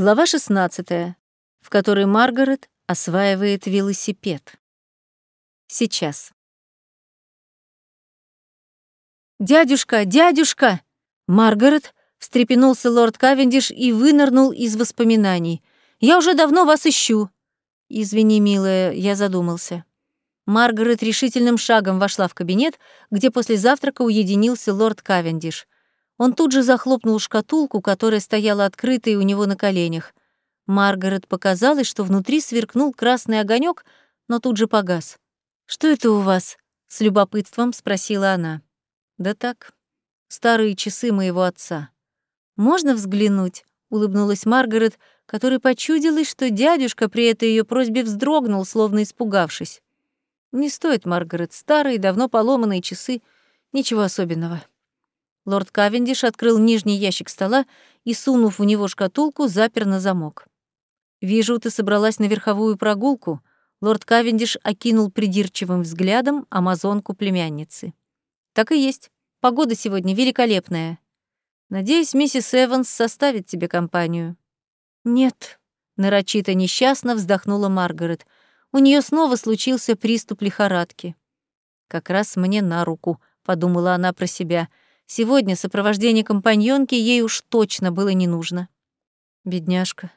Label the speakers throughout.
Speaker 1: Глава 16, в которой Маргарет осваивает велосипед. Сейчас. «Дядюшка, дядюшка!» Маргарет встрепенулся лорд Кавендиш и вынырнул из воспоминаний. «Я уже давно вас ищу!» «Извини, милая, я задумался». Маргарет решительным шагом вошла в кабинет, где после завтрака уединился лорд Кавендиш. Он тут же захлопнул шкатулку, которая стояла открытой у него на коленях. Маргарет показалось, что внутри сверкнул красный огонек, но тут же погас. «Что это у вас?» — с любопытством спросила она. «Да так, старые часы моего отца». «Можно взглянуть?» — улыбнулась Маргарет, которой почудилось, что дядюшка при этой ее просьбе вздрогнул, словно испугавшись. «Не стоит, Маргарет, старые, давно поломанные часы, ничего особенного». Лорд Кавендиш открыл нижний ящик стола и, сунув в него шкатулку, запер на замок. «Вижу, ты собралась на верховую прогулку», — лорд Кавендиш окинул придирчивым взглядом амазонку племянницы. «Так и есть. Погода сегодня великолепная. Надеюсь, миссис Эванс составит тебе компанию». «Нет», — нарочито несчастно вздохнула Маргарет. У нее снова случился приступ лихорадки. «Как раз мне на руку», — подумала она про себя — Сегодня сопровождение компаньонки ей уж точно было не нужно. Бедняжка.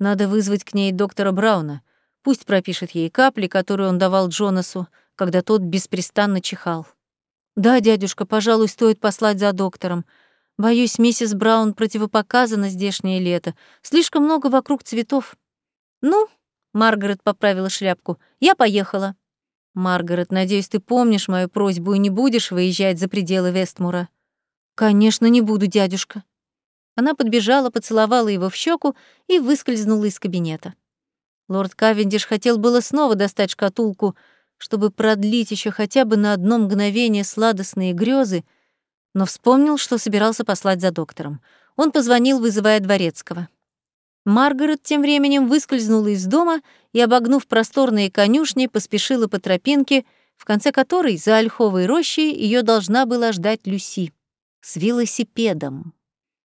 Speaker 1: Надо вызвать к ней доктора Брауна. Пусть пропишет ей капли, которые он давал Джонасу, когда тот беспрестанно чихал. «Да, дядюшка, пожалуй, стоит послать за доктором. Боюсь, миссис Браун противопоказана здешнее лето. Слишком много вокруг цветов». «Ну», — Маргарет поправила шляпку, — «я поехала». «Маргарет, надеюсь, ты помнишь мою просьбу и не будешь выезжать за пределы Вестмура?» «Конечно, не буду, дядюшка». Она подбежала, поцеловала его в щеку и выскользнула из кабинета. Лорд Кавендиш хотел было снова достать шкатулку, чтобы продлить еще хотя бы на одно мгновение сладостные грезы, но вспомнил, что собирался послать за доктором. Он позвонил, вызывая дворецкого. Маргарет тем временем выскользнула из дома и, обогнув просторные конюшни, поспешила по тропинке, в конце которой, за ольховой рощей, ее должна была ждать Люси с велосипедом.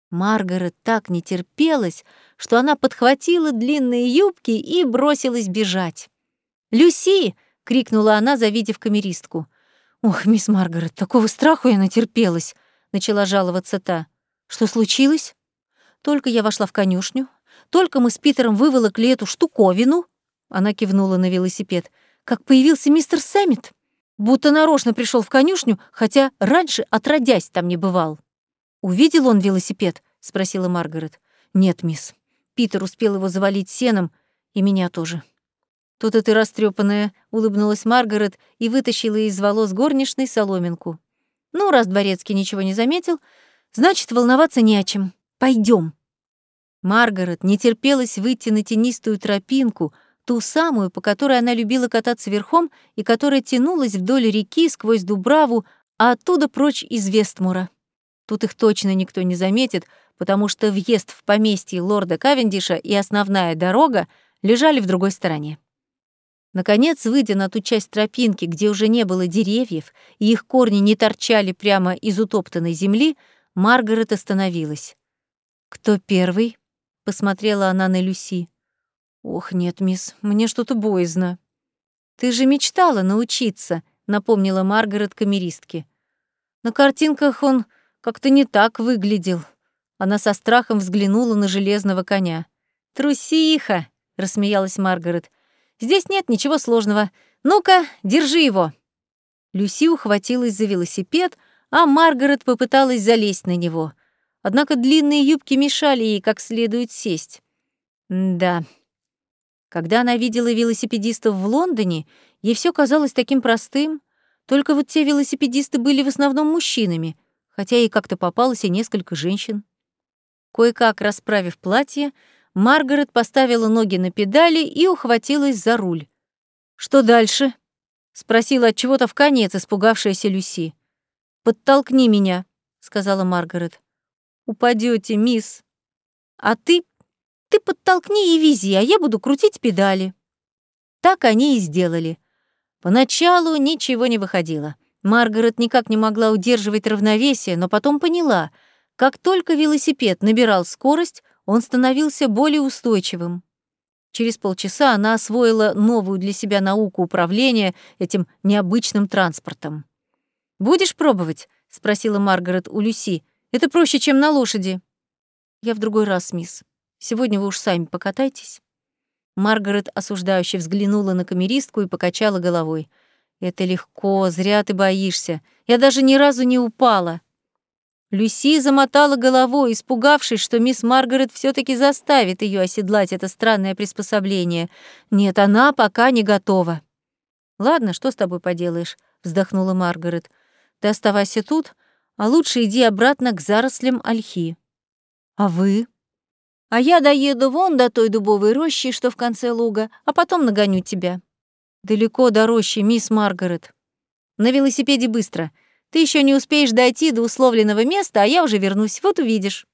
Speaker 1: Маргарет так не терпелась, что она подхватила длинные юбки и бросилась бежать. «Люси!» — крикнула она, завидев камеристку. «Ох, мисс Маргарет, такого страху я натерпелась!» — начала жаловаться та. «Что случилось?» «Только я вошла в конюшню, только мы с Питером выволокли эту штуковину», — она кивнула на велосипед, «как появился мистер Сэммит. Будто нарочно пришел в конюшню, хотя раньше отродясь там не бывал. «Увидел он велосипед?» — спросила Маргарет. «Нет, мисс. Питер успел его завалить сеном, и меня тоже». «Тут-то ты растрепанная», — улыбнулась Маргарет и вытащила из волос горничной соломинку. «Ну, раз дворецкий ничего не заметил, значит, волноваться не о чем. Пойдем. Маргарет не терпелась выйти на тенистую тропинку — ту самую, по которой она любила кататься верхом и которая тянулась вдоль реки сквозь Дубраву, а оттуда прочь из Вестмура. Тут их точно никто не заметит, потому что въезд в поместье лорда Кавендиша и основная дорога лежали в другой стороне. Наконец, выйдя на ту часть тропинки, где уже не было деревьев, и их корни не торчали прямо из утоптанной земли, Маргарет остановилась. «Кто первый?» — посмотрела она на Люси. «Ох, нет, мисс, мне что-то боязно». «Ты же мечтала научиться», — напомнила Маргарет камеристке. «На картинках он как-то не так выглядел». Она со страхом взглянула на железного коня. «Трусиха!» — рассмеялась Маргарет. «Здесь нет ничего сложного. Ну-ка, держи его!» Люси ухватилась за велосипед, а Маргарет попыталась залезть на него. Однако длинные юбки мешали ей как следует сесть. Да, когда она видела велосипедистов в Лондоне, ей все казалось таким простым, только вот те велосипедисты были в основном мужчинами, хотя и как-то попалось и несколько женщин. Кое-как расправив платье, Маргарет поставила ноги на педали и ухватилась за руль. «Что дальше?» — спросила от чего-то в конец испугавшаяся Люси. «Подтолкни меня», — сказала Маргарет. Упадете, мисс. А ты ты подтолкни и вези, а я буду крутить педали». Так они и сделали. Поначалу ничего не выходило. Маргарет никак не могла удерживать равновесие, но потом поняла, как только велосипед набирал скорость, он становился более устойчивым. Через полчаса она освоила новую для себя науку управления этим необычным транспортом. «Будешь пробовать?» — спросила Маргарет у Люси. «Это проще, чем на лошади». «Я в другой раз, мисс. Сегодня вы уж сами покатайтесь». Маргарет осуждающе взглянула на камеристку и покачала головой. «Это легко, зря ты боишься. Я даже ни разу не упала». Люси замотала головой, испугавшись, что мисс Маргарет все таки заставит ее оседлать это странное приспособление. Нет, она пока не готова. «Ладно, что с тобой поделаешь?» — вздохнула Маргарет. «Ты оставайся тут, а лучше иди обратно к зарослям ольхи». «А вы?» «А я доеду вон до той дубовой рощи, что в конце луга, а потом нагоню тебя». «Далеко до рощи, мисс Маргарет». «На велосипеде быстро. Ты еще не успеешь дойти до условленного места, а я уже вернусь, вот увидишь».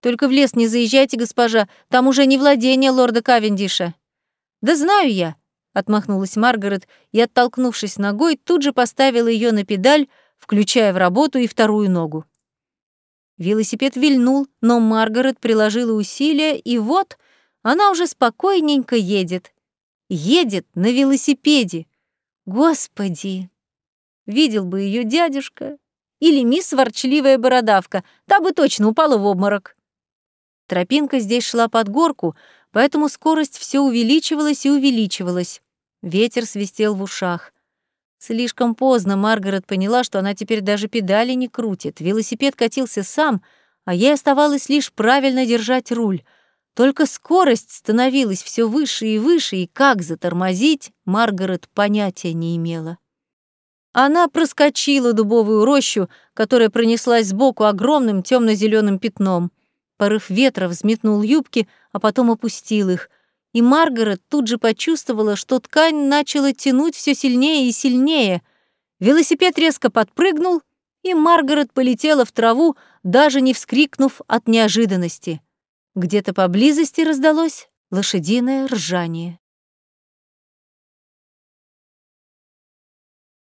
Speaker 1: «Только в лес не заезжайте, госпожа, там уже не владение лорда Кавендиша». «Да знаю я», — отмахнулась Маргарет и, оттолкнувшись ногой, тут же поставила ее на педаль, включая в работу и вторую ногу. Велосипед вильнул, но Маргарет приложила усилия, и вот она уже спокойненько едет. Едет на велосипеде. Господи! Видел бы ее дядюшка. Или мисс ворчливая бородавка, та бы точно упала в обморок. Тропинка здесь шла под горку, поэтому скорость все увеличивалась и увеличивалась. Ветер свистел в ушах. Слишком поздно Маргарет поняла, что она теперь даже педали не крутит. Велосипед катился сам, а ей оставалось лишь правильно держать руль. Только скорость становилась все выше и выше, и как затормозить, Маргарет понятия не имела. Она проскочила дубовую рощу, которая пронеслась сбоку огромным темно-зеленым пятном. Порыв ветра взметнул юбки, а потом опустил их. И Маргарет тут же почувствовала, что ткань начала тянуть все сильнее и сильнее. Велосипед резко подпрыгнул, и Маргарет полетела в траву, даже не вскрикнув от неожиданности. Где-то поблизости раздалось лошадиное ржание.